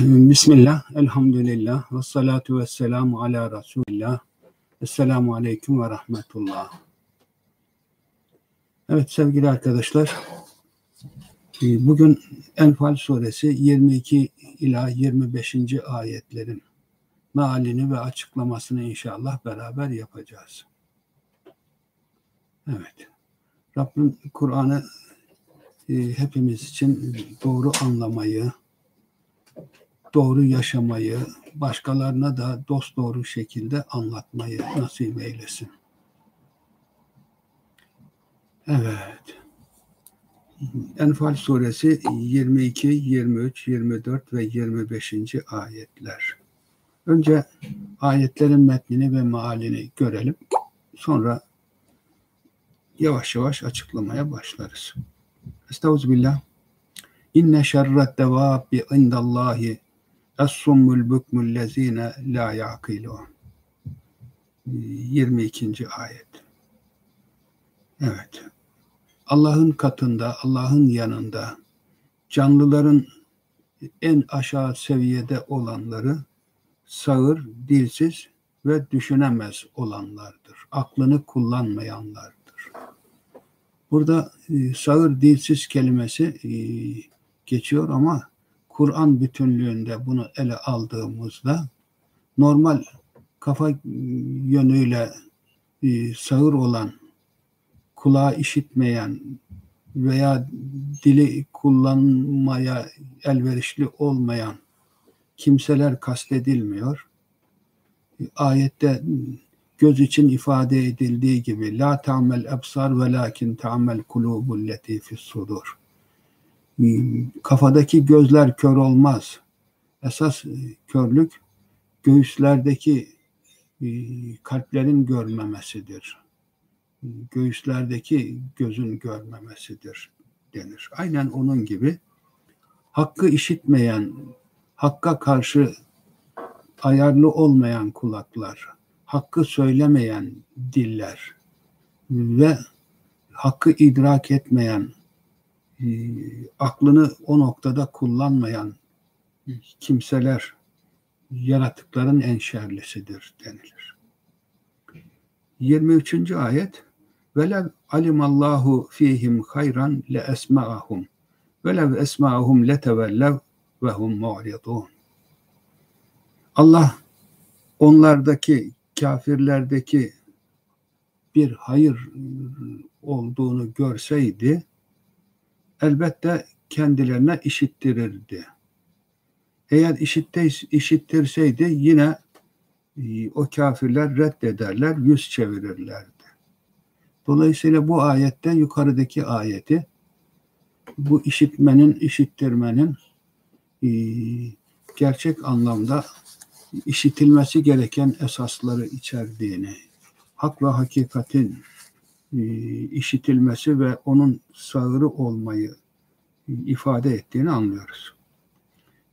Bismillah, elhamdülillah, ve salatu ve selamu ala Resulillah. Esselamu aleyküm ve rahmetullah. Evet sevgili arkadaşlar, e, bugün Enfal suresi 22 ila 25. ayetlerin mealini ve açıklamasını inşallah beraber yapacağız. Evet, Rabbim Kur'an'ı e, hepimiz için doğru anlamayı, doğru yaşamayı, başkalarına da dost doğru şekilde anlatmayı nasip eylesin. Evet. Enfal suresi 22, 23, 24 ve 25. ayetler. Önce ayetlerin metnini ve mealini görelim. Sonra yavaş yavaş açıklamaya başlarız. Estağfirullah. İnne şerret devabbi indallahi Es-summul bükmül lezine la yaqilun. 22. ayet. Evet. Allah'ın katında, Allah'ın yanında canlıların en aşağı seviyede olanları sağır, dilsiz ve düşünemez olanlardır. Aklını kullanmayanlardır. Burada e, sağır, dilsiz kelimesi e, geçiyor ama Kur'an bütünlüğünde bunu ele aldığımızda normal kafa yönüyle e, sağır olan, kulağı işitmeyen veya dili kullanmaya elverişli olmayan kimseler kastedilmiyor. Ayette göz için ifade edildiği gibi la ta'mel ebsar ve lakin ta'mel kulubul leti sudur kafadaki gözler kör olmaz. Esas e, körlük göğüslerdeki e, kalplerin görmemesidir. Göğüslerdeki gözün görmemesidir denir. Aynen onun gibi hakkı işitmeyen, hakka karşı ayarlı olmayan kulaklar, hakkı söylemeyen diller ve hakkı idrak etmeyen e, aklını o noktada kullanmayan kimseler yaratıkların en şerlisidir denilir. 23. ayet Velev alimallahu fihim hayran le esma'ahum velev esma'ahum letevellev ve hum mu'ridun. Allah onlardaki kafirlerdeki bir hayır olduğunu görseydi elbette kendilerine işittirirdi. Eğer işitte, işittirseydi yine e, o kafirler reddederler, yüz çevirirlerdi. Dolayısıyla bu ayetten yukarıdaki ayeti bu işitmenin, işittirmenin e, gerçek anlamda işitilmesi gereken esasları içerdiğini, hak ve hakikatin işitilmesi ve onun sağırı olmayı e, ifade ettiğini anlıyoruz.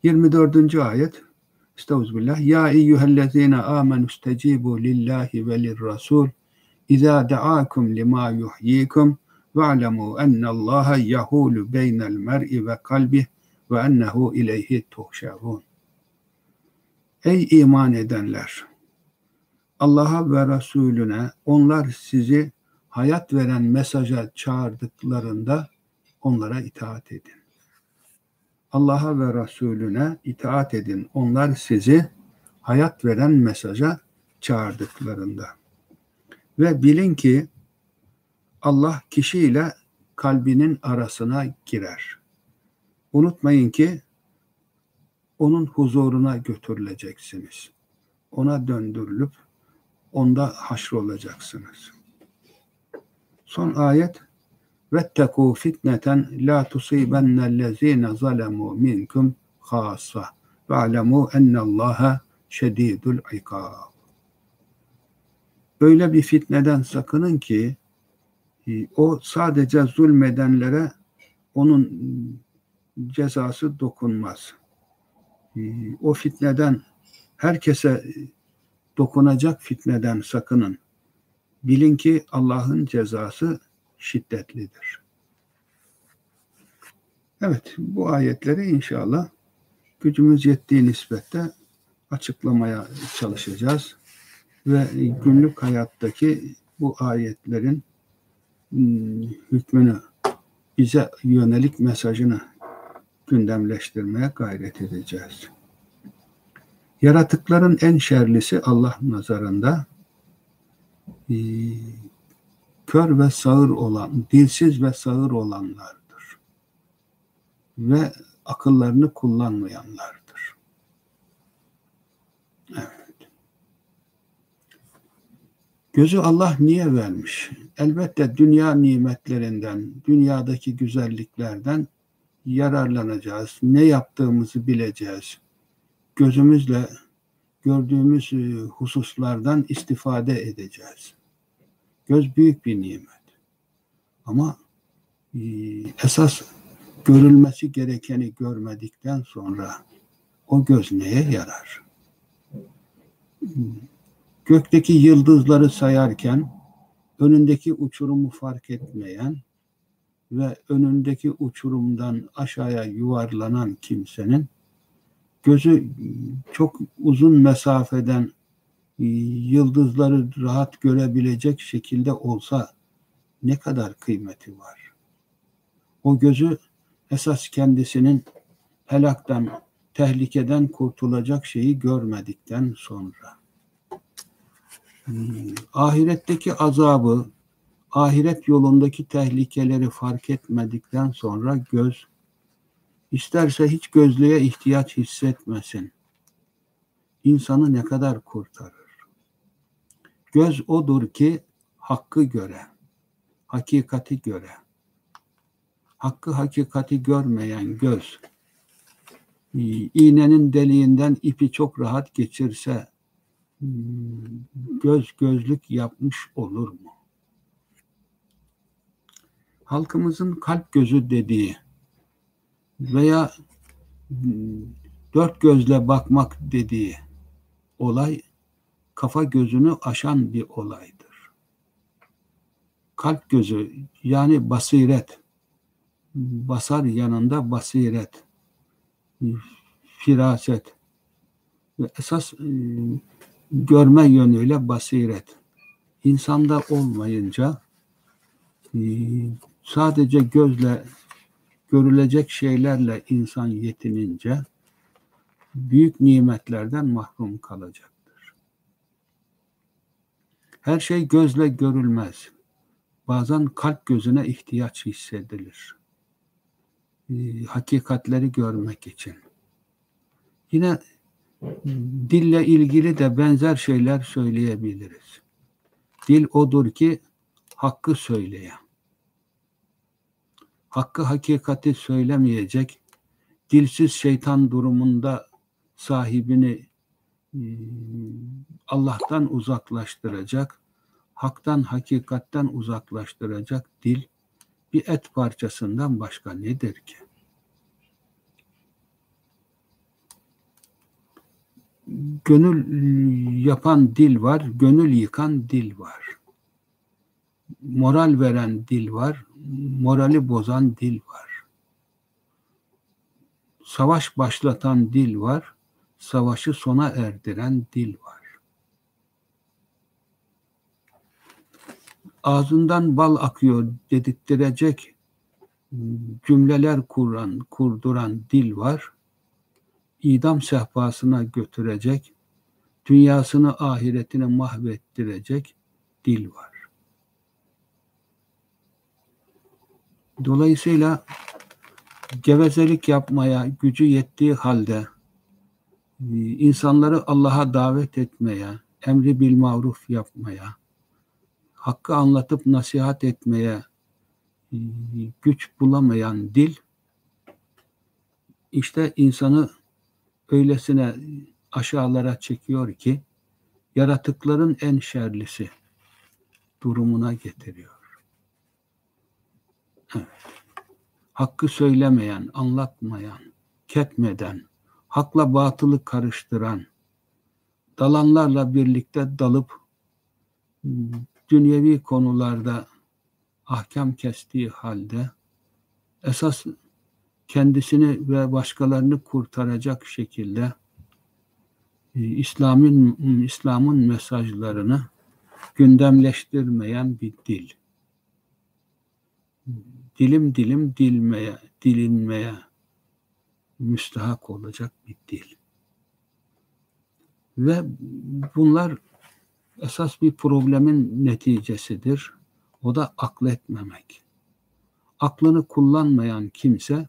24. ayet Estağfirullah. Ya eyyühellezine amenu stecibu lillahi ve lirrasul İzâ da'akum lima yuhyikum ve'lemû ennallâhe yahulu beynel mer'i ve kalbih ve ennehu ileyhi tuhşerun. Ey iman edenler! Allah'a ve Resulüne onlar sizi hayat veren mesaja çağırdıklarında onlara itaat edin. Allah'a ve Resulüne itaat edin. Onlar sizi hayat veren mesaja çağırdıklarında. Ve bilin ki Allah kişiyle kalbinin arasına girer. Unutmayın ki onun huzuruna götürüleceksiniz. Ona döndürülüp onda haşrolacaksınız. Son ayet Vettekû fitneten la tusibennellezîne zalemû minkum khâsa ve alemû ennallâhe şedîdul ikâb. Böyle bir fitneden sakının ki e, o sadece zulmedenlere onun cezası dokunmaz. E, o fitneden herkese dokunacak fitneden sakının. Bilin ki Allah'ın cezası şiddetlidir. Evet, bu ayetleri inşallah gücümüz yettiği nispette açıklamaya çalışacağız ve günlük hayattaki bu ayetlerin hmm, hükmünü bize yönelik mesajını gündemleştirmeye gayret edeceğiz. Yaratıkların en şerlisi Allah nazarında e, kör ve sağır olan, dilsiz ve sağır olanlardır. Ve akıllarını kullanmayanlardır. Evet. Gözü Allah niye vermiş? Elbette dünya nimetlerinden, dünyadaki güzelliklerden yararlanacağız. Ne yaptığımızı bileceğiz. Gözümüzle gördüğümüz e, hususlardan istifade edeceğiz. Göz büyük bir nimet. Ama e, esas görülmesi gerekeni görmedikten sonra o göz neye yarar? Gökteki yıldızları sayarken önündeki uçurumu fark etmeyen ve önündeki uçurumdan aşağıya yuvarlanan kimsenin gözü çok uzun mesafeden e, yıldızları rahat görebilecek şekilde olsa ne kadar kıymeti var? O gözü esas kendisinin helaktan, tehlikeden kurtulacak şeyi görmedikten sonra hmm, ahiretteki azabı, ahiret yolundaki tehlikeleri fark etmedikten sonra göz isterse hiç gözlüğe ihtiyaç hissetmesin. İnsanı ne kadar kurtarır? Göz odur ki hakkı göre, hakikati göre. Hakkı hakikati görmeyen göz, iğnenin deliğinden ipi çok rahat geçirse göz gözlük yapmış olur mu? Halkımızın kalp gözü dediği veya dört gözle bakmak dediği olay kafa gözünü aşan bir olaydır. Kalp gözü yani basiret, basar yanında basiret, firaset ve esas e, görme yönüyle basiret. İnsanda olmayınca e, sadece gözle görülecek şeylerle insan yetinince büyük nimetlerden mahrum kalacak. Her şey gözle görülmez. Bazen kalp gözüne ihtiyaç hissedilir. Ee, hakikatleri görmek için. Yine dille ilgili de benzer şeyler söyleyebiliriz. Dil odur ki hakkı söyleyen. Hakkı hakikati söylemeyecek, dilsiz şeytan durumunda sahibini e, Allah'tan uzaklaştıracak, haktan, hakikatten uzaklaştıracak dil bir et parçasından başka nedir ki? Gönül yapan dil var, gönül yıkan dil var. Moral veren dil var, morali bozan dil var. Savaş başlatan dil var, savaşı sona erdiren dil var. Ağzından bal akıyor dedirttirecek cümleler kuran, kurduran dil var. İdam sehpasına götürecek, dünyasını ahiretini mahvettirecek dil var. Dolayısıyla gevezelik yapmaya gücü yettiği halde insanları Allah'a davet etmeye, emri bil maruf yapmaya, hakkı anlatıp nasihat etmeye e, güç bulamayan dil işte insanı öylesine aşağılara çekiyor ki yaratıkların en şerlisi durumuna getiriyor. Hakkı söylemeyen, anlatmayan, ketmeden, hakla batılı karıştıran, dalanlarla birlikte dalıp dünyevi konularda ahkam kestiği halde esas kendisini ve başkalarını kurtaracak şekilde e, İslam'ın İslam'ın mesajlarını gündemleştirmeyen bir dil. Dilim dilim dilmeye, dilinmeye müstahak olacak bir dil. Ve bunlar esas bir problemin neticesidir. O da akletmemek. Aklını kullanmayan kimse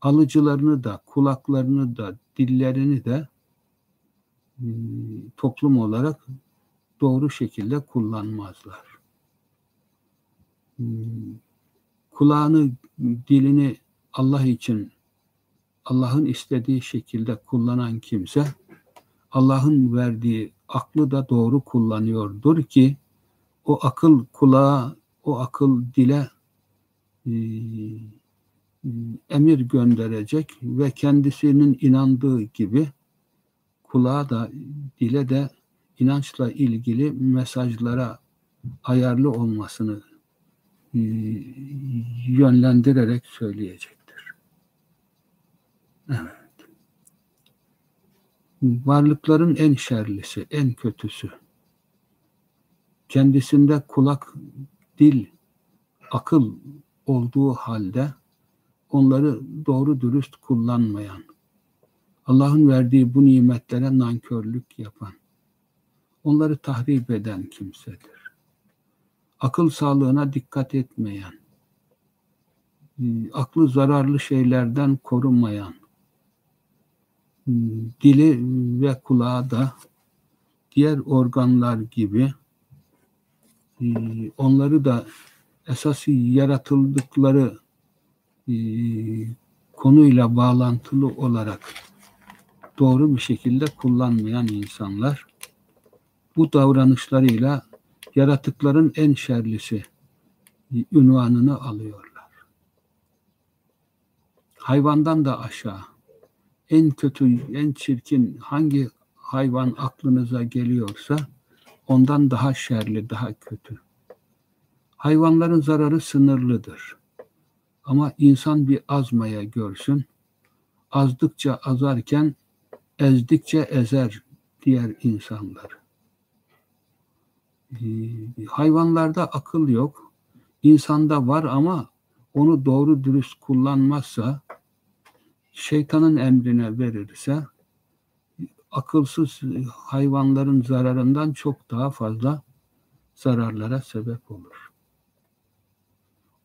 alıcılarını da, kulaklarını da, dillerini de ıı, toplum olarak doğru şekilde kullanmazlar. Kulağını, dilini Allah için Allah'ın istediği şekilde kullanan kimse Allah'ın verdiği aklı da doğru kullanıyordur ki o akıl kulağa, o akıl dile e, emir gönderecek ve kendisinin inandığı gibi kulağa da dile de inançla ilgili mesajlara ayarlı olmasını yönlendirerek söyleyecektir. Evet. Varlıkların en şerlisi, en kötüsü. Kendisinde kulak, dil, akıl olduğu halde onları doğru dürüst kullanmayan, Allah'ın verdiği bu nimetlere nankörlük yapan, onları tahrip eden kimsedir. Akıl sağlığına dikkat etmeyen, aklı zararlı şeylerden korunmayan, dili ve kulağı da diğer organlar gibi onları da esas yaratıldıkları konuyla bağlantılı olarak doğru bir şekilde kullanmayan insanlar bu davranışlarıyla yaratıkların en şerlisi ünvanını alıyorlar. Hayvandan da aşağı. En kötü, en çirkin hangi hayvan aklınıza geliyorsa ondan daha şerli, daha kötü. Hayvanların zararı sınırlıdır. Ama insan bir azmaya görsün. Azdıkça azarken ezdikçe ezer diğer insanlar. Ee, hayvanlarda akıl yok. İnsanda var ama onu doğru dürüst kullanmazsa, şeytanın emrine verirse, akılsız hayvanların zararından çok daha fazla zararlara sebep olur.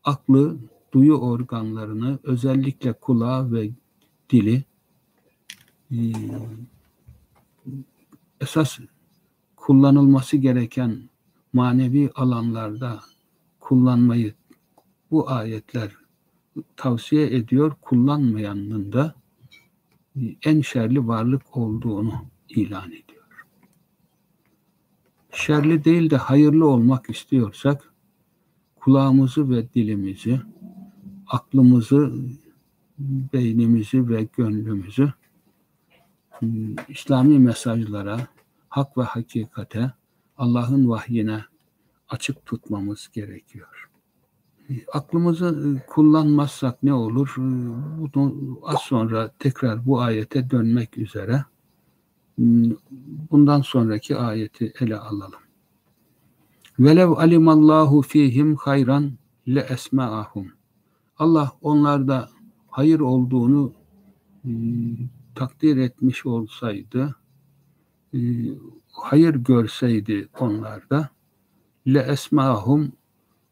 Aklı, duyu organlarını, özellikle kulağı ve dili e, esas kullanılması gereken manevi alanlarda kullanmayı bu ayetler tavsiye ediyor. Kullanmayanın da en şerli varlık olduğunu ilan ediyor. Şerli değil de hayırlı olmak istiyorsak kulağımızı ve dilimizi, aklımızı, beynimizi ve gönlümüzü İslami mesajlara, hak ve hakikate, Allah'ın vahyine açık tutmamız gerekiyor. Aklımızı e, kullanmazsak ne olur? E, bunu az sonra tekrar bu ayete dönmek üzere bundan sonraki ayeti ele alalım. Velev alimallahu fihim hayran le esma'ahum. Allah onlarda hayır olduğunu e, takdir etmiş olsaydı e, hayır görseydi onlarda le esmahum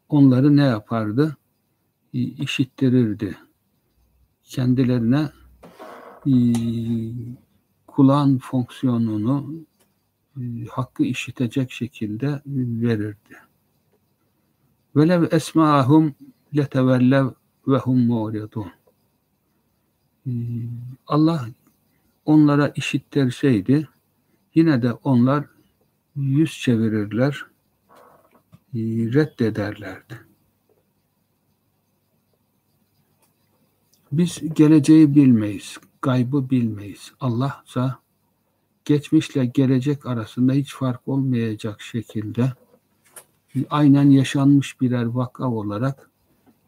onları ne yapardı? İşittirirdi. Kendilerine kulağın fonksiyonunu hakkı işitecek şekilde verirdi. Velev esmahum letevellev ve hum mu'ridun. Allah onlara işittirseydi yine de onlar yüz çevirirler, e, reddederlerdi. Biz geleceği bilmeyiz, gaybı bilmeyiz. Allah ise geçmişle gelecek arasında hiç fark olmayacak şekilde aynen yaşanmış birer vaka olarak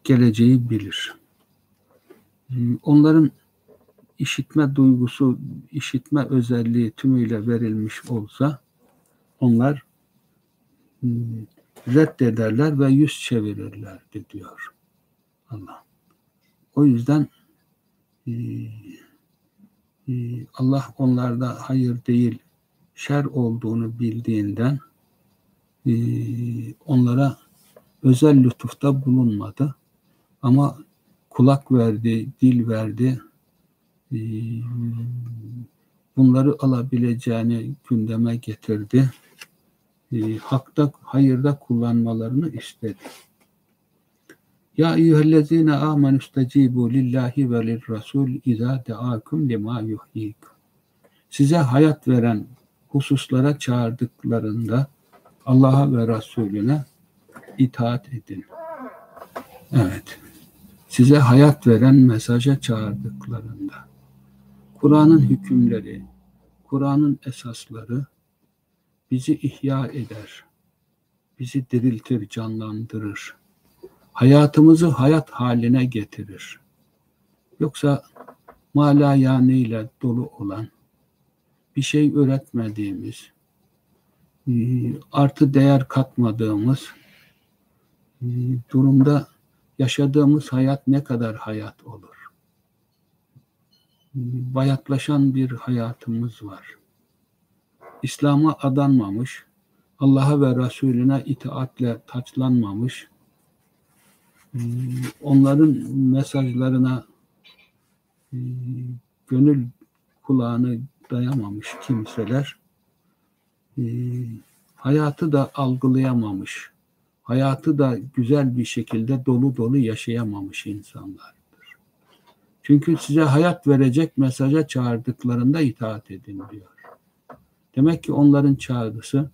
geleceği bilir. onların işitme duygusu, işitme özelliği tümüyle verilmiş olsa onlar reddederler ve yüz çevirirlerdi diyor Allah. O yüzden e, e, Allah onlarda hayır değil şer olduğunu bildiğinden e, onlara özel lütufta bulunmadı. Ama kulak verdi, dil verdi. Bunları alabileceğini gündeme getirdi e, hakta, hayırda kullanmalarını istedi. Ya eyyühellezine amenü stecibu lillahi ve lirrasul izâ deâkum lima yuhyikum. Size hayat veren hususlara çağırdıklarında Allah'a ve Resulüne itaat edin. Evet. Size hayat veren mesaja çağırdıklarında Kur'an'ın hükümleri, Kur'an'ın esasları bizi ihya eder, bizi diriltir, canlandırır. Hayatımızı hayat haline getirir. Yoksa mala ile dolu olan, bir şey öğretmediğimiz, e, artı değer katmadığımız durumda yaşadığımız hayat ne kadar hayat olur? Bayatlaşan bir hayatımız var. İslam'a adanmamış, Allah'a ve Resulüne itaatle taçlanmamış, hmm, onların mesajlarına hmm, gönül kulağını dayamamış kimseler, hmm, hayatı da algılayamamış, hayatı da güzel bir şekilde dolu dolu yaşayamamış insanlardır. Çünkü size hayat verecek mesaja çağırdıklarında itaat edin diyor. Demek ki onların çağrısı,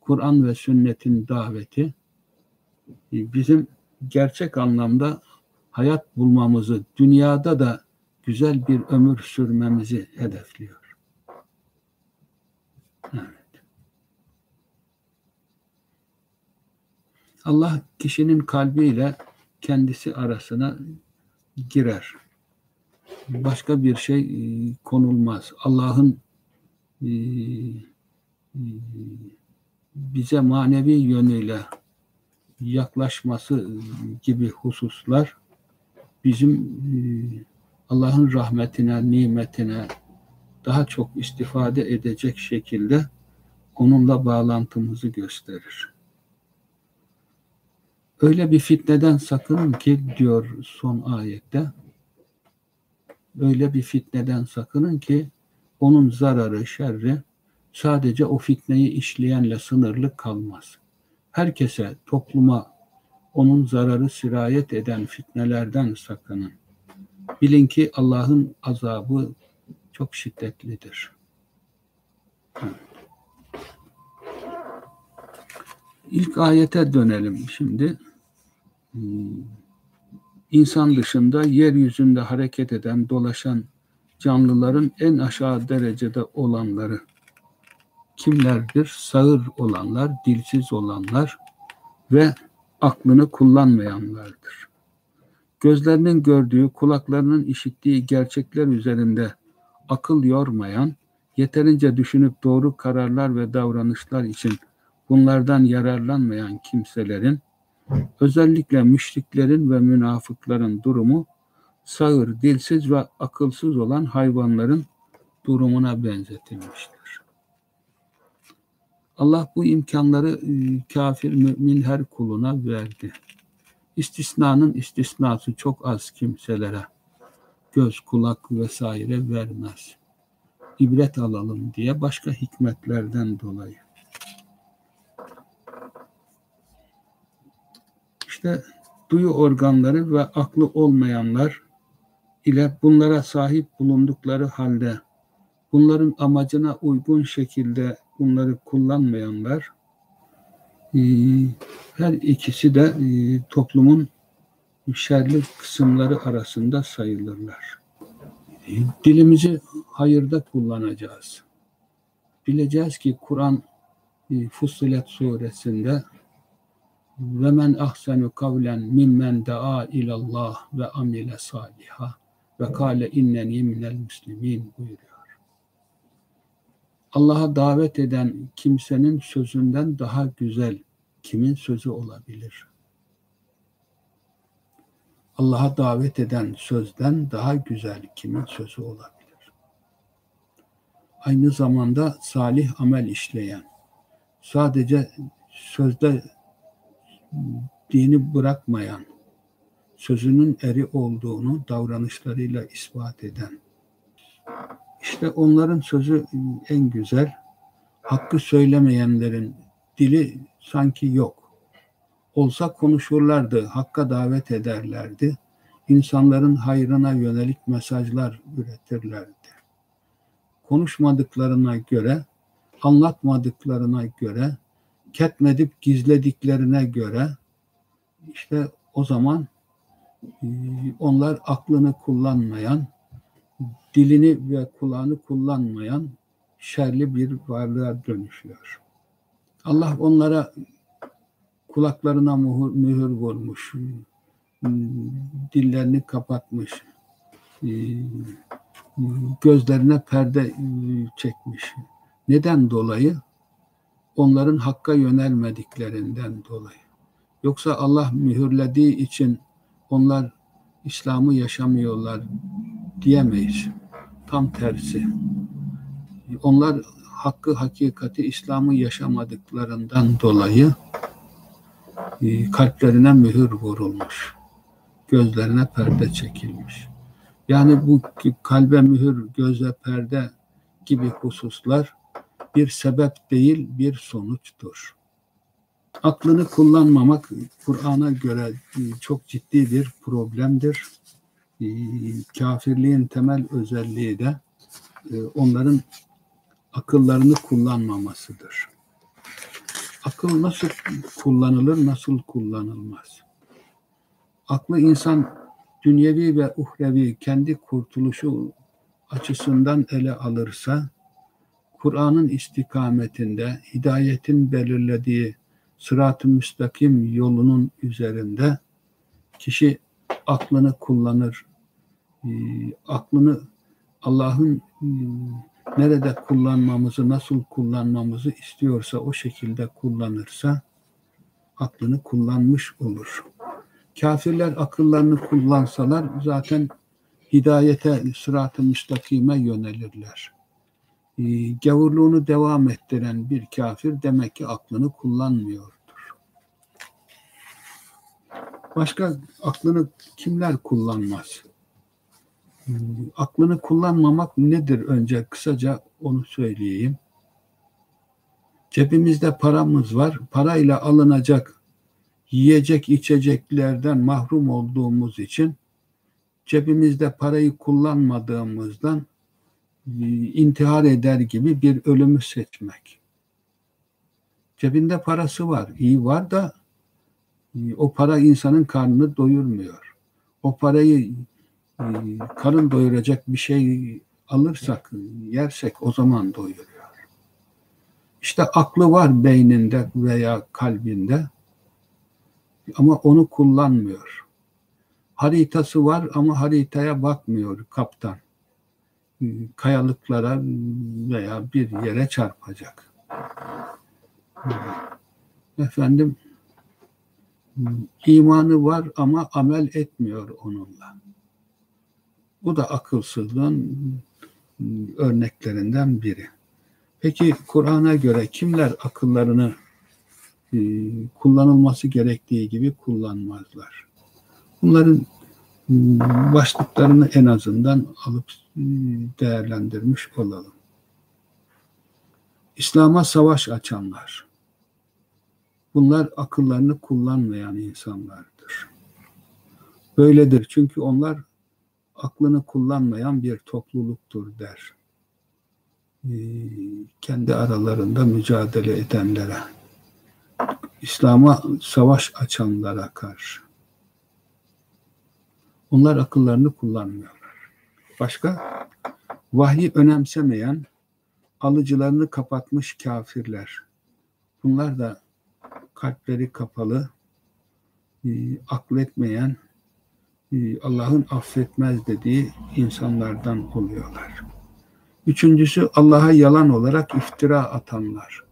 Kur'an ve sünnetin daveti e, bizim gerçek anlamda hayat bulmamızı, dünyada da güzel bir ömür sürmemizi hedefliyor. Evet. Allah kişinin kalbiyle kendisi arasına girer. Başka bir şey e, konulmaz. Allah'ın ee, e, bize manevi yönüyle yaklaşması gibi hususlar bizim e, Allah'ın rahmetine, nimetine daha çok istifade edecek şekilde onunla bağlantımızı gösterir. Öyle bir fitneden sakının ki diyor son ayette öyle bir fitneden sakının ki onun zararı, şerri sadece o fitneyi işleyenle sınırlı kalmaz. Herkese, topluma onun zararı sirayet eden fitnelerden sakının. Bilin ki Allah'ın azabı çok şiddetlidir. İlk ayete dönelim şimdi. Hmm. İnsan dışında yeryüzünde hareket eden, dolaşan canlıların en aşağı derecede olanları kimlerdir? Sağır olanlar, dilsiz olanlar ve aklını kullanmayanlardır. Gözlerinin gördüğü, kulaklarının işittiği gerçekler üzerinde akıl yormayan, yeterince düşünüp doğru kararlar ve davranışlar için bunlardan yararlanmayan kimselerin, özellikle müşriklerin ve münafıkların durumu sağır, dilsiz ve akılsız olan hayvanların durumuna benzetilmiştir. Allah bu imkanları e, kafir mümin her kuluna verdi. İstisnanın istisnası çok az kimselere göz, kulak vesaire vermez. İbret alalım diye başka hikmetlerden dolayı. İşte duyu organları ve aklı olmayanlar ile bunlara sahip bulundukları halde bunların amacına uygun şekilde bunları kullanmayanlar e, her ikisi de e, toplumun şerli kısımları arasında sayılırlar. E, dilimizi hayırda kullanacağız. Bileceğiz ki Kur'an Fussilet suresinde ve men ahsenu kavlen mimmen daa ilallah ve amile saliha ve kâle inneni minel muslimin buyuruyor. Allah'a davet eden kimsenin sözünden daha güzel kimin sözü olabilir? Allah'a davet eden sözden daha güzel kimin sözü olabilir? Aynı zamanda salih amel işleyen, sadece sözde dini bırakmayan, sözünün eri olduğunu davranışlarıyla ispat eden, işte onların sözü en güzel, hakkı söylemeyenlerin dili sanki yok olsa konuşurlardı, hakka davet ederlerdi. İnsanların hayrına yönelik mesajlar üretirlerdi. Konuşmadıklarına göre, anlatmadıklarına göre, ketmedip gizlediklerine göre işte o zaman e, onlar aklını kullanmayan, dilini ve kulağını kullanmayan şerli bir varlığa dönüşüyor. Allah onlara kulaklarına mühür, mühür vurmuş, dillerini kapatmış, e, gözlerine perde e, çekmiş. Neden dolayı? Onların hakka yönelmediklerinden dolayı. Yoksa Allah mühürlediği için onlar İslam'ı yaşamıyorlar diyemeyiz. Tam tersi. Onlar hakkı, hakikati, İslam'ı yaşamadıklarından dolayı e, kalplerine mühür vurulmuş. Gözlerine perde çekilmiş. Yani bu kalbe mühür, göze perde gibi hususlar bir sebep değil bir sonuçtur. Aklını kullanmamak Kur'an'a göre e, çok ciddi bir problemdir. E, kafirliğin temel özelliği de onların akıllarını kullanmamasıdır akıl nasıl kullanılır, nasıl kullanılmaz? Aklı insan dünyevi ve uhrevi kendi kurtuluşu açısından ele alırsa, Kur'an'ın istikametinde, hidayetin belirlediği sırat-ı müstakim yolunun üzerinde kişi aklını kullanır, e, aklını Allah'ın e, nerede kullanmamızı, nasıl kullanmamızı istiyorsa o şekilde kullanırsa aklını kullanmış olur. Kafirler akıllarını kullansalar zaten hidayete, sırat-ı müstakime yönelirler. Ee, gavurluğunu devam ettiren bir kafir demek ki aklını kullanmıyordur. Başka aklını kimler kullanmaz? aklını kullanmamak nedir önce kısaca onu söyleyeyim. Cebimizde paramız var. Parayla alınacak yiyecek içeceklerden mahrum olduğumuz için cebimizde parayı kullanmadığımızdan intihar eder gibi bir ölümü seçmek. Cebinde parası var, iyi var da e, o para insanın karnını doyurmuyor. O parayı ee, karın doyuracak bir şey alırsak, yersek o zaman doyuruyor. İşte aklı var beyninde veya kalbinde ama onu kullanmıyor. Haritası var ama haritaya bakmıyor kaptan. Kayalıklara veya bir yere çarpacak. Efendim imanı var ama amel etmiyor onunla. Bu da akılsızlığın örneklerinden biri. Peki Kur'an'a göre kimler akıllarını e, kullanılması gerektiği gibi kullanmazlar? Bunların başlıklarını en azından alıp değerlendirmiş olalım. İslam'a savaş açanlar. Bunlar akıllarını kullanmayan insanlardır. Böyledir çünkü onlar aklını kullanmayan bir topluluktur der. Ee, kendi aralarında mücadele edenlere, İslam'a savaş açanlara karşı. Onlar akıllarını kullanmıyorlar. Başka? Vahyi önemsemeyen, alıcılarını kapatmış kafirler. Bunlar da kalpleri kapalı, e, akletmeyen, e, Allah'ın affetmez dediği insanlardan oluyorlar. Üçüncüsü Allah'a yalan olarak iftira atanlar.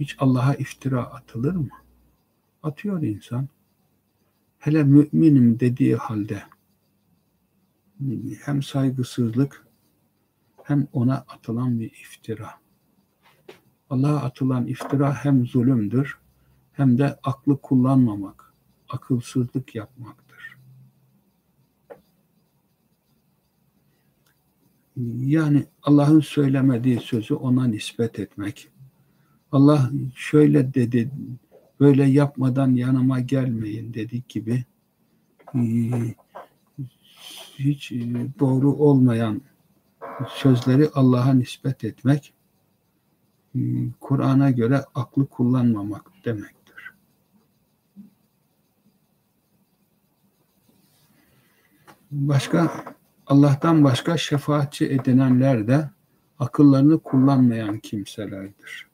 Hiç Allah'a iftira atılır mı? Atıyor insan. Hele müminim dediği halde hem saygısızlık hem ona atılan bir iftira. Allah'a atılan iftira hem zulümdür hem de aklı kullanmamak, akılsızlık yapmaktır. Yani Allah'ın söylemediği sözü ona nispet etmek. Allah şöyle dedi, böyle yapmadan yanıma gelmeyin dedik gibi hiç doğru olmayan sözleri Allah'a nispet etmek Kur'an'a göre aklı kullanmamak demektir. Başka Allah'tan başka şefaatçi edinenler de akıllarını kullanmayan kimselerdir.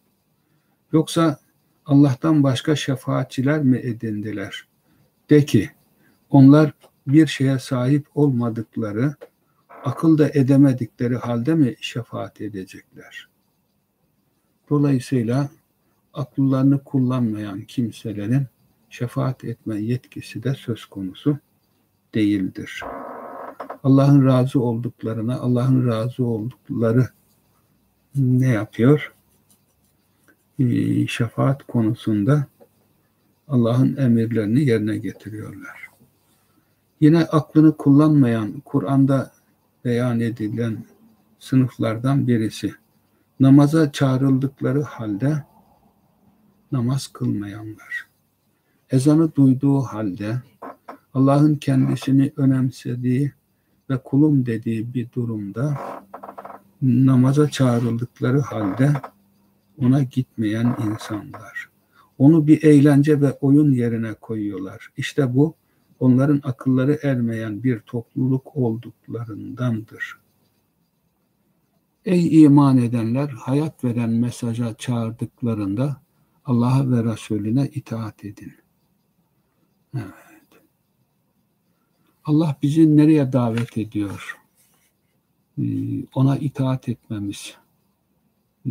Yoksa Allah'tan başka şefaatçiler mi edindiler? De ki, onlar bir şeye sahip olmadıkları, akılda edemedikleri halde mi şefaat edecekler? Dolayısıyla akıllarını kullanmayan kimselerin şefaat etme yetkisi de söz konusu değildir. Allah'ın razı olduklarına, Allah'ın razı oldukları ne yapıyor? Ee, şefaat konusunda Allah'ın emirlerini yerine getiriyorlar. Yine aklını kullanmayan, Kur'an'da beyan edilen sınıflardan birisi. Namaza çağrıldıkları halde namaz kılmayanlar. Ezanı duyduğu halde Allah'ın kendisini önemsediği ve kulum dediği bir durumda namaza çağrıldıkları halde ona gitmeyen insanlar. Onu bir eğlence ve oyun yerine koyuyorlar. İşte bu onların akılları ermeyen bir topluluk olduklarındandır. Ey iman edenler hayat veren mesaja çağırdıklarında Allah'a ve Resulüne itaat edin. Evet. Allah bizi nereye davet ediyor? Ee, ona itaat etmemiz. Ee,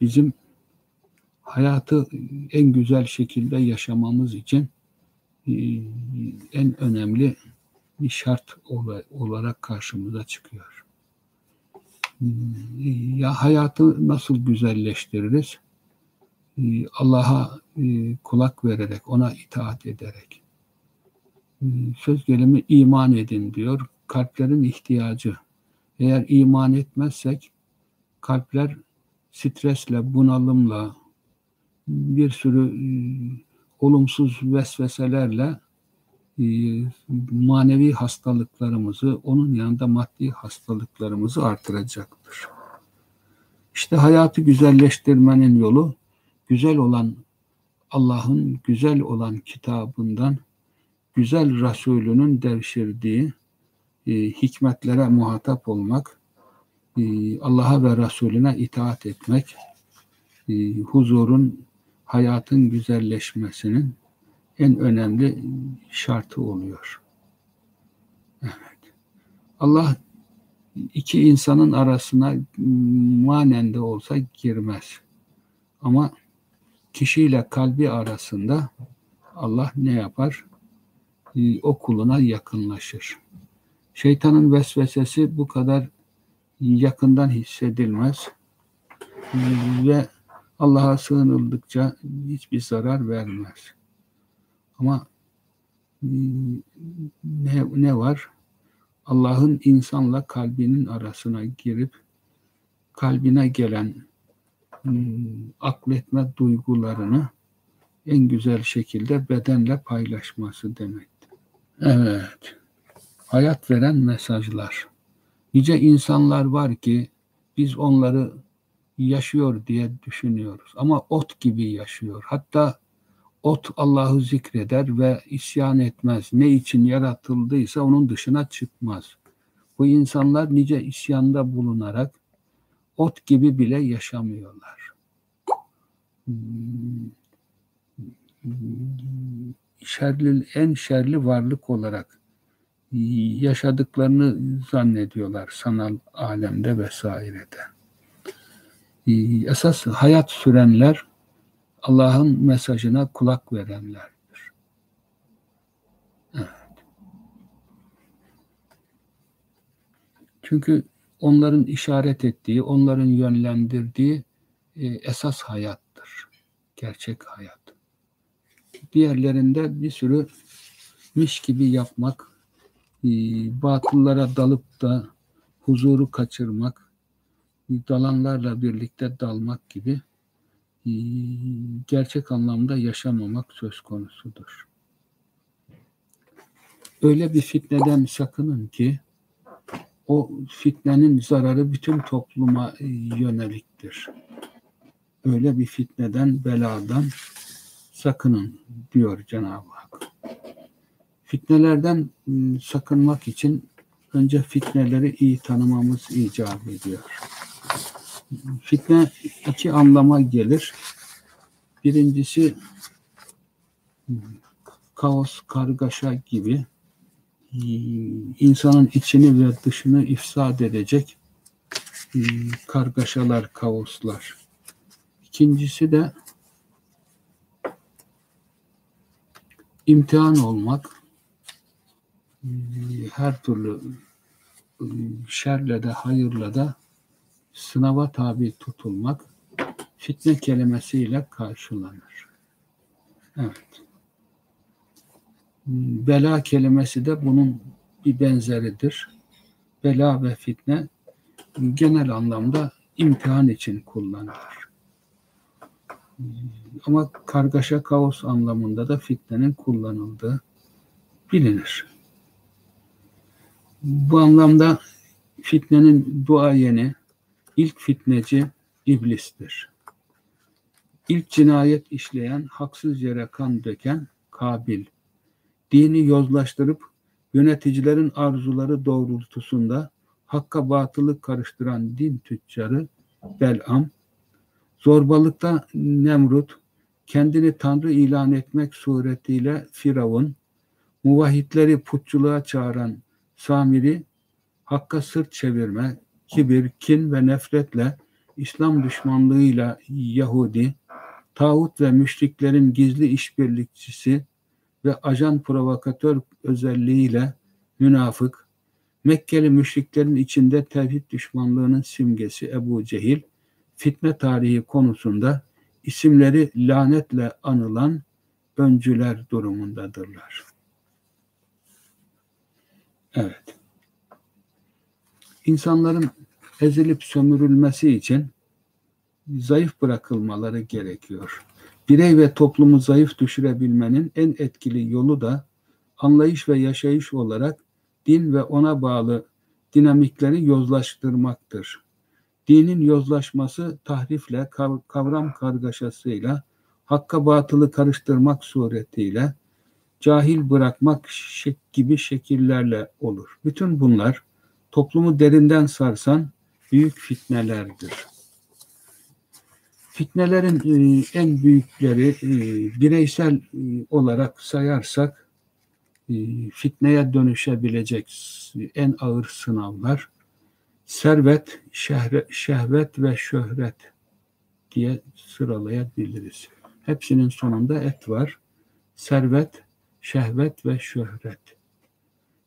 bizim hayatı en güzel şekilde yaşamamız için en önemli bir şart olarak karşımıza çıkıyor. Ya hayatı nasıl güzelleştiririz? Ee, Allah'a e, kulak vererek, ona itaat ederek. Ee, söz gelimi iman edin diyor. Kalplerin ihtiyacı. Eğer iman etmezsek kalpler stresle, bunalımla, bir sürü e, olumsuz vesveselerle e, manevi hastalıklarımızı, onun yanında maddi hastalıklarımızı artıracaktır. İşte hayatı güzelleştirmenin yolu güzel olan Allah'ın güzel olan kitabından güzel Resulünün devşirdiği e, hikmetlere muhatap olmak, e, Allah'a ve Resulüne itaat etmek, e, huzurun, hayatın güzelleşmesinin en önemli şartı oluyor. Evet. Allah iki insanın arasına manen de olsa girmez. Ama kişiyle kalbi arasında Allah ne yapar? O kuluna yakınlaşır. Şeytanın vesvesesi bu kadar yakından hissedilmez ve Allah'a sığınıldıkça hiçbir zarar vermez. Ama ne, ne var? Allah'ın insanla kalbinin arasına girip kalbine gelen Hmm, akletme duygularını en güzel şekilde bedenle paylaşması demektir. Evet. Hayat veren mesajlar. Nice insanlar var ki biz onları yaşıyor diye düşünüyoruz. Ama ot gibi yaşıyor. Hatta ot Allah'ı zikreder ve isyan etmez. Ne için yaratıldıysa onun dışına çıkmaz. Bu insanlar nice isyanda bulunarak ot gibi bile yaşamıyorlar. şerli, en şerli varlık olarak yaşadıklarını zannediyorlar sanal alemde vesairede. Esas hayat sürenler Allah'ın mesajına kulak verenlerdir. Evet. Çünkü onların işaret ettiği, onların yönlendirdiği e, esas hayattır. Gerçek hayat. Diğerlerinde bir sürü miş gibi yapmak, e, batıllara dalıp da huzuru kaçırmak, dalanlarla birlikte dalmak gibi e, gerçek anlamda yaşamamak söz konusudur. Öyle bir fitneden sakının ki o fitnenin zararı bütün topluma e, yöneliktir. Öyle bir fitneden, beladan sakının diyor Cenab-ı Hak. Fitnelerden ıı, sakınmak için önce fitneleri iyi tanımamız icap ediyor. Fitne iki anlama gelir. Birincisi kaos, kargaşa gibi insanın içini ve dışını ifsad edecek kargaşalar, kaoslar. İkincisi de imtihan olmak, her türlü şerle de hayırla da sınava tabi tutulmak fitne kelimesiyle karşılanır. Evet. Bela kelimesi de bunun bir benzeridir. Bela ve fitne genel anlamda imtihan için kullanılır. Ama kargaşa kaos anlamında da fitnenin kullanıldığı bilinir. Bu anlamda fitnenin duayeni, ilk fitneci iblistir. İlk cinayet işleyen, haksız yere kan döken Kabil, dini yozlaştırıp yöneticilerin arzuları doğrultusunda hakka batılı karıştıran din tüccarı Belam, zorbalıkta Nemrut, kendini Tanrı ilan etmek suretiyle Firavun, muvahhidleri putçuluğa çağıran Samiri, hakka sırt çevirme, kibir, kin ve nefretle İslam düşmanlığıyla Yahudi, tağut ve müşriklerin gizli işbirlikçisi ve ajan provokatör özelliğiyle münafık, Mekkeli müşriklerin içinde tevhid düşmanlığının simgesi Ebu Cehil, fitne tarihi konusunda isimleri lanetle anılan öncüler durumundadırlar. Evet. İnsanların ezilip sömürülmesi için zayıf bırakılmaları gerekiyor. Birey ve toplumu zayıf düşürebilmenin en etkili yolu da anlayış ve yaşayış olarak din ve ona bağlı dinamikleri yozlaştırmaktır. Dinin yozlaşması tahrifle, kavram kargaşasıyla, hakka batılı karıştırmak suretiyle, cahil bırakmak gibi şekillerle olur. Bütün bunlar toplumu derinden sarsan büyük fitnelerdir. Fitnelerin e, en büyükleri e, bireysel e, olarak sayarsak fitneye dönüşebilecek en ağır sınavlar servet, şehre, şehvet ve şöhret diye sıralayabiliriz. Hepsinin sonunda et var. Servet, şehvet ve şöhret.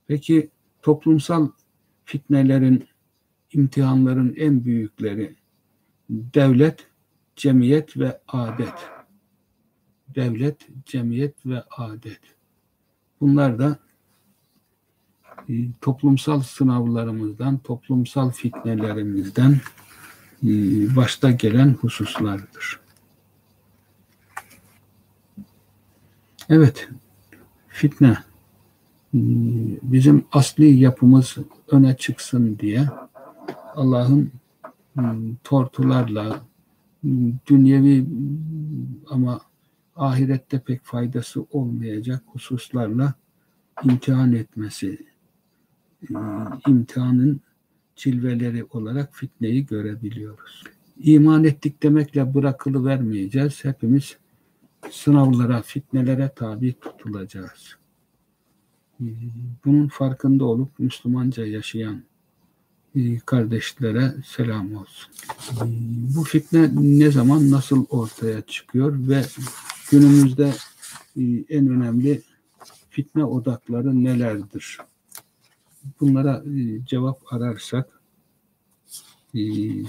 Peki toplumsal fitnelerin, imtihanların en büyükleri devlet, cemiyet ve adet. Devlet, cemiyet ve adet. Bunlar da e, toplumsal sınavlarımızdan, toplumsal fitnelerimizden e, başta gelen hususlardır. Evet, fitne e, bizim asli yapımız öne çıksın diye Allah'ın tortularla dünyevi ama ahirette pek faydası olmayacak hususlarla imtihan etmesi, imtihanın cilveleri olarak fitneyi görebiliyoruz. İman ettik demekle bırakılı vermeyeceğiz. Hepimiz sınavlara, fitnelere tabi tutulacağız. Ee, bunun farkında olup Müslümanca yaşayan e, kardeşlere selam olsun. Ee, bu fitne ne zaman nasıl ortaya çıkıyor ve günümüzde e, en önemli fitne odakları nelerdir? Bunlara e, cevap ararsak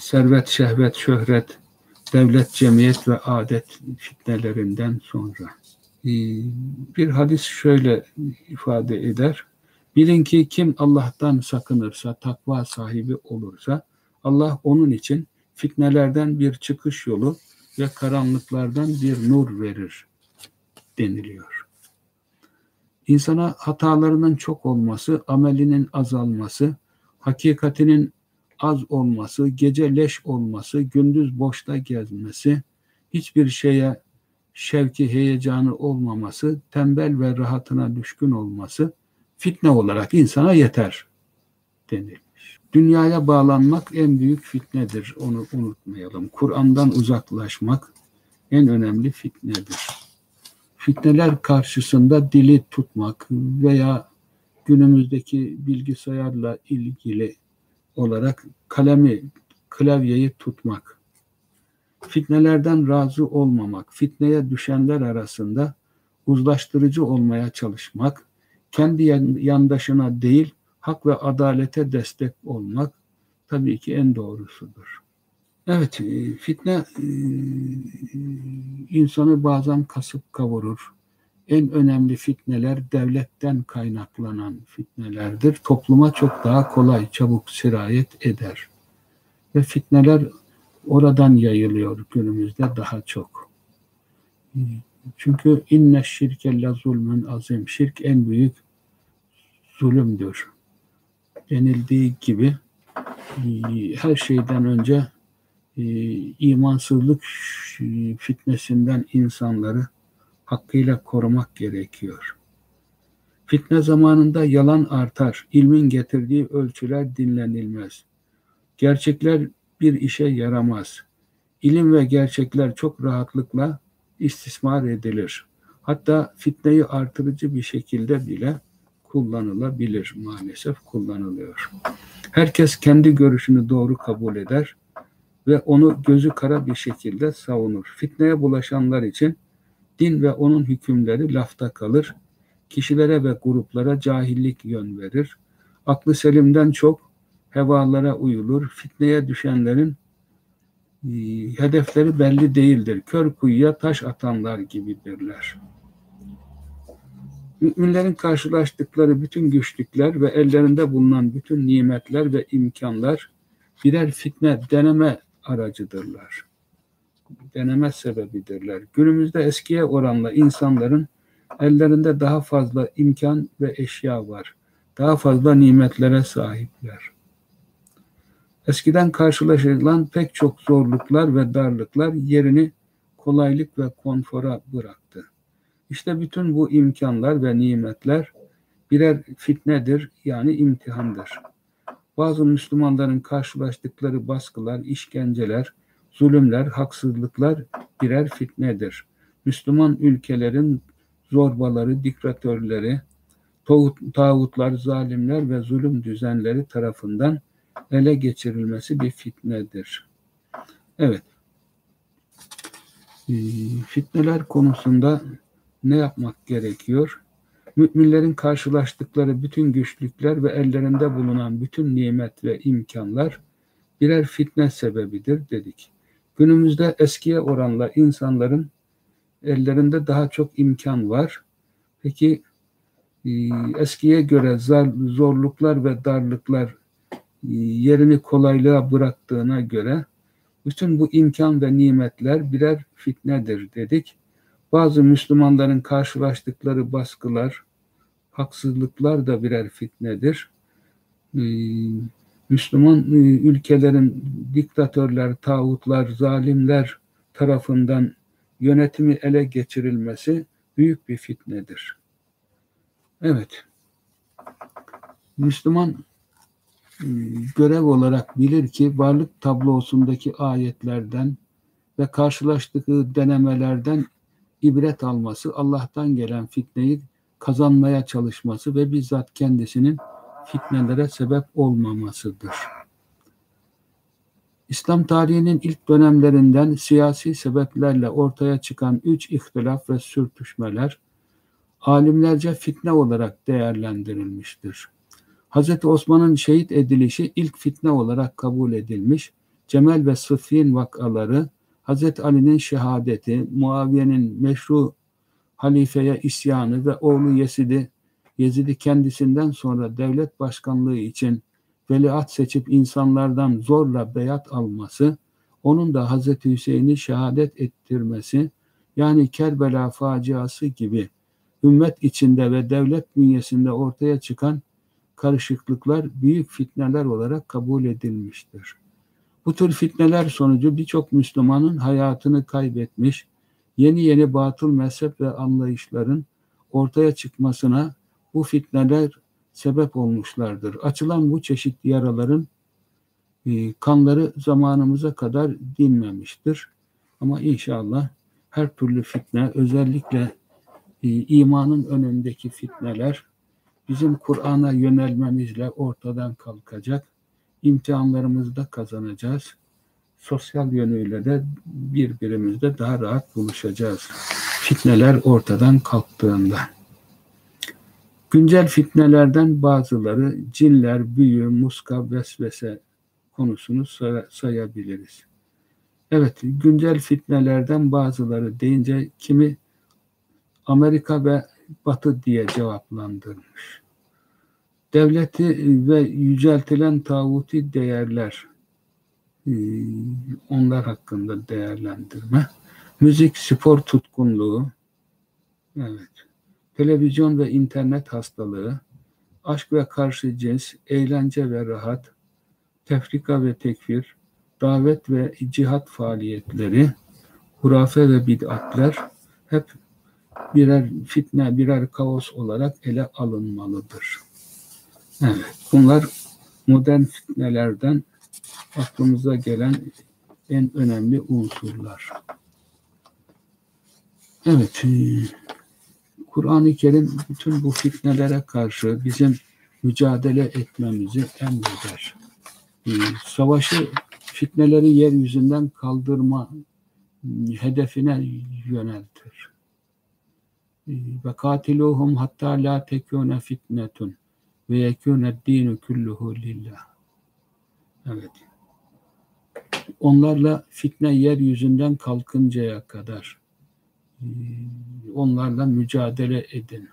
servet, şehvet, şöhret, devlet, cemiyet ve adet fitnelerinden sonra. Bir hadis şöyle ifade eder. Bilin ki kim Allah'tan sakınırsa, takva sahibi olursa Allah onun için fitnelerden bir çıkış yolu ve karanlıklardan bir nur verir deniliyor. İnsana hatalarının çok olması, amelinin azalması, hakikatinin az olması, gece leş olması, gündüz boşta gezmesi, hiçbir şeye şevki, heyecanı olmaması, tembel ve rahatına düşkün olması, fitne olarak insana yeter denilmiş. Dünyaya bağlanmak en büyük fitnedir. Onu unutmayalım. Kur'an'dan uzaklaşmak en önemli fitnedir. Fitneler karşısında dili tutmak veya günümüzdeki bilgisayarla ilgili olarak kalemi, klavyeyi tutmak, fitnelerden razı olmamak, fitneye düşenler arasında uzlaştırıcı olmaya çalışmak, kendi yandaşına değil hak ve adalete destek olmak tabii ki en doğrusudur. Evet, e, fitne e, insanı bazen kasıp kavurur. En önemli fitneler devletten kaynaklanan fitnelerdir. Topluma çok daha kolay, çabuk sirayet eder. Ve fitneler oradan yayılıyor günümüzde daha çok. Çünkü inne şirke la zulmün azim. Şirk en büyük zulümdür. Denildiği gibi her şeyden önce e, imansızlık fitnesinden insanları hakkıyla korumak gerekiyor. Fitne zamanında yalan artar, ilmin getirdiği ölçüler dinlenilmez. Gerçekler bir işe yaramaz. İlim ve gerçekler çok rahatlıkla istismar edilir. Hatta fitneyi artırıcı bir şekilde bile kullanılabilir maalesef kullanılıyor. Herkes kendi görüşünü doğru kabul eder ve onu gözü kara bir şekilde savunur. Fitneye bulaşanlar için din ve onun hükümleri lafta kalır. Kişilere ve gruplara cahillik yön verir. Aklı selimden çok hevalara uyulur. Fitneye düşenlerin e, hedefleri belli değildir. Kör kuyuya taş atanlar gibidirler. Müminlerin karşılaştıkları bütün güçlükler ve ellerinde bulunan bütün nimetler ve imkanlar birer fitne, deneme aracıdırlar. Deneme sebebidirler. Günümüzde eskiye oranla insanların ellerinde daha fazla imkan ve eşya var. Daha fazla nimetlere sahipler. Eskiden karşılaşılan pek çok zorluklar ve darlıklar yerini kolaylık ve konfora bıraktı. İşte bütün bu imkanlar ve nimetler birer fitnedir yani imtihandır. Bazı Müslümanların karşılaştıkları baskılar, işkenceler, zulümler, haksızlıklar birer fitnedir. Müslüman ülkelerin zorbaları, diktatörleri, tağutlar, zalimler ve zulüm düzenleri tarafından ele geçirilmesi bir fitnedir. Evet. Ee, fitneler konusunda ne yapmak gerekiyor? Müminlerin karşılaştıkları bütün güçlükler ve ellerinde bulunan bütün nimet ve imkanlar birer fitne sebebidir dedik. Günümüzde eskiye oranla insanların ellerinde daha çok imkan var. Peki e, eskiye göre zorluklar ve darlıklar yerini kolaylığa bıraktığına göre bütün bu imkan ve nimetler birer fitnedir dedik. Bazı Müslümanların karşılaştıkları baskılar, haksızlıklar da birer fitnedir. Ee, Müslüman e, ülkelerin diktatörler, tağutlar, zalimler tarafından yönetimi ele geçirilmesi büyük bir fitnedir. Evet. Müslüman görev olarak bilir ki varlık tablosundaki ayetlerden ve karşılaştığı denemelerden ibret alması, Allah'tan gelen fitneyi kazanmaya çalışması ve bizzat kendisinin fitnelere sebep olmamasıdır. İslam tarihinin ilk dönemlerinden siyasi sebeplerle ortaya çıkan üç ihtilaf ve sürtüşmeler alimlerce fitne olarak değerlendirilmiştir. Hz. Osman'ın şehit edilişi ilk fitne olarak kabul edilmiş, Cemel ve Sıffin vakaları, Hz. Ali'nin şehadeti, Muaviye'nin meşru halifeye isyanı ve oğlu Yezid'i, Yezid'i kendisinden sonra devlet başkanlığı için veliaht seçip insanlardan zorla beyat alması, onun da Hazreti Hüseyin'i şehadet ettirmesi, yani Kerbela faciası gibi ümmet içinde ve devlet bünyesinde ortaya çıkan karışıklıklar büyük fitneler olarak kabul edilmiştir. Bu tür fitneler sonucu birçok Müslümanın hayatını kaybetmiş, yeni yeni batıl mezhep ve anlayışların ortaya çıkmasına bu fitneler sebep olmuşlardır. Açılan bu çeşit yaraların e, kanları zamanımıza kadar dinmemiştir. Ama inşallah her türlü fitne özellikle e, imanın önündeki fitneler bizim Kur'an'a yönelmemizle ortadan kalkacak. İmtihanlarımızı da kazanacağız. Sosyal yönüyle de birbirimizle daha rahat buluşacağız. Fitneler ortadan kalktığında. Güncel fitnelerden bazıları cinler, büyü, muska, vesvese konusunu sayabiliriz. Evet, güncel fitnelerden bazıları deyince kimi Amerika ve Batı diye cevaplandırmış. Devleti ve yüceltilen tağuti değerler, e, onlar hakkında değerlendirme. Müzik, spor tutkunluğu, evet televizyon ve internet hastalığı, aşk ve karşı cins, eğlence ve rahat, tefrika ve tekfir, davet ve cihat faaliyetleri, hurafe ve bid'atler hep birer fitne, birer kaos olarak ele alınmalıdır. Evet, bunlar modern fitnelerden aklımıza gelen en önemli unsurlar. Evet, Kur'an-ı Kerim bütün bu fitnelere karşı bizim mücadele etmemizi emreder. Ee, savaşı fitneleri yeryüzünden kaldırma hedefine yöneltir. Ee, ve katiluhum hatta la tekune fitnetun ve yekune dinu kulluhu lillah. Evet. Onlarla fitne yeryüzünden kalkıncaya kadar ee, onlarla mücadele edin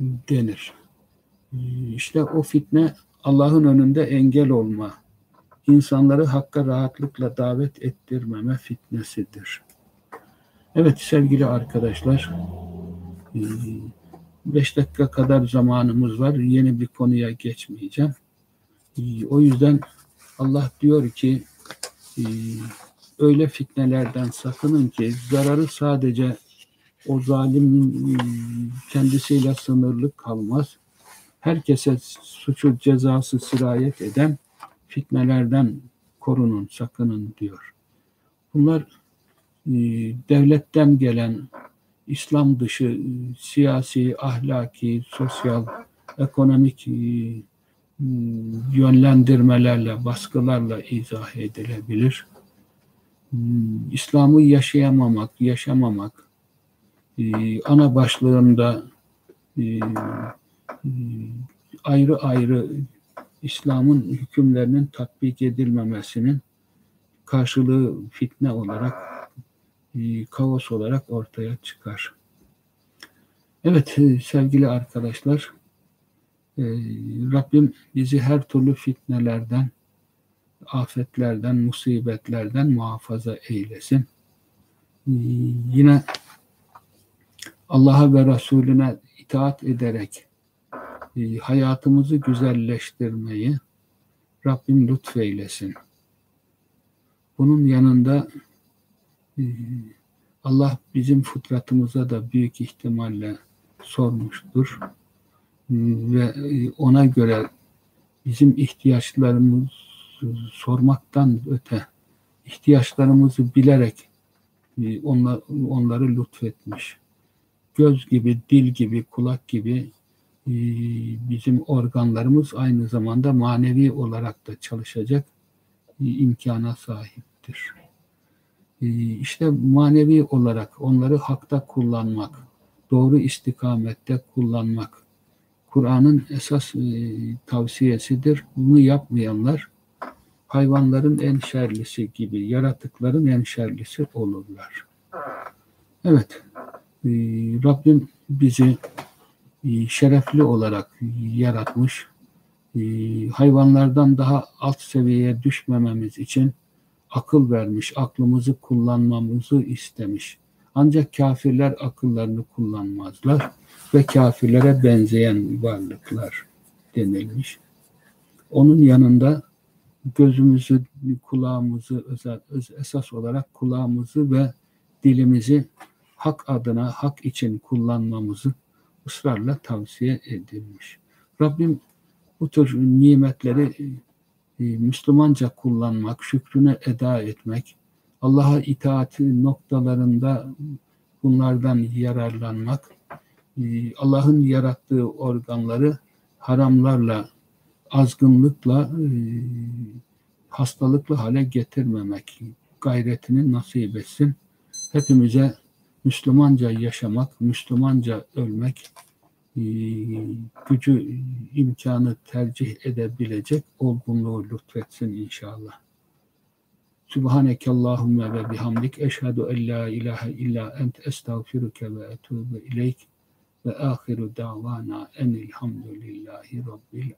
denir. Ee, işte o fitne Allah'ın önünde engel olma, insanları hakka rahatlıkla davet ettirmeme fitnesidir. Evet sevgili arkadaşlar, ee, beş dakika kadar zamanımız var. Yeni bir konuya geçmeyeceğim. O yüzden Allah diyor ki öyle fitnelerden sakının ki zararı sadece o zalimin kendisiyle sınırlı kalmaz. Herkese suçu cezası sirayet eden fitnelerden korunun, sakının diyor. Bunlar devletten gelen İslam dışı ıı, siyasi, ahlaki, sosyal, ekonomik yönlendirmelerle, baskılarla izah edilebilir. İslam'ı yaşayamamak, yaşamamak, e, ana başlığında e, e, ayrı ayrı İslam'ın hükümlerinin tatbik edilmemesinin karşılığı fitne olarak, kaos olarak ortaya çıkar. Evet sevgili arkadaşlar, Rabbim bizi her türlü fitnelerden, afetlerden, musibetlerden muhafaza eylesin. Ee, yine Allah'a ve Resulüne itaat ederek e, hayatımızı güzelleştirmeyi Rabbim lütfeylesin. Bunun yanında e, Allah bizim fıtratımıza da büyük ihtimalle sormuştur. E, ve ona göre bizim ihtiyaçlarımız sormaktan öte ihtiyaçlarımızı bilerek e, onlar, onları lütfetmiş. Göz gibi, dil gibi, kulak gibi e, bizim organlarımız aynı zamanda manevi olarak da çalışacak e, imkana sahiptir. E, işte manevi olarak onları hakta kullanmak, doğru istikamette kullanmak, Kur'an'ın esas e, tavsiyesidir. Bunu yapmayanlar hayvanların en şerlisi gibi, yaratıkların en şerlisi olurlar. Evet, e, Rabbim bizi e, şerefli olarak yaratmış. Hayvanlardan daha alt seviyeye düşmememiz için akıl vermiş, aklımızı kullanmamızı istemiş. Ancak kafirler akıllarını kullanmazlar ve kafirlere benzeyen varlıklar denilmiş. Onun yanında gözümüzü, kulağımızı esas olarak kulağımızı ve dilimizi hak adına, hak için kullanmamızı ısrarla tavsiye edilmiş. Rabbim bu tür nimetleri Müslümanca kullanmak, şükrünü eda etmek, Allah'a itaati noktalarında bunlardan yararlanmak, e, Allah'ın yarattığı organları haramlarla, azgınlıkla, e, hastalıklı hale getirmemek gayretini nasip etsin. Hepimize Müslümanca yaşamak, Müslümanca ölmek, gücü, imkanı tercih edebilecek olgunluğu lütfetsin inşallah. Subhaneke Allahümme ve bihamdik eşhedü en la ilahe illa ent estağfiruke ve etubu ileyk ve ahiru davana enilhamdülillahi rabbil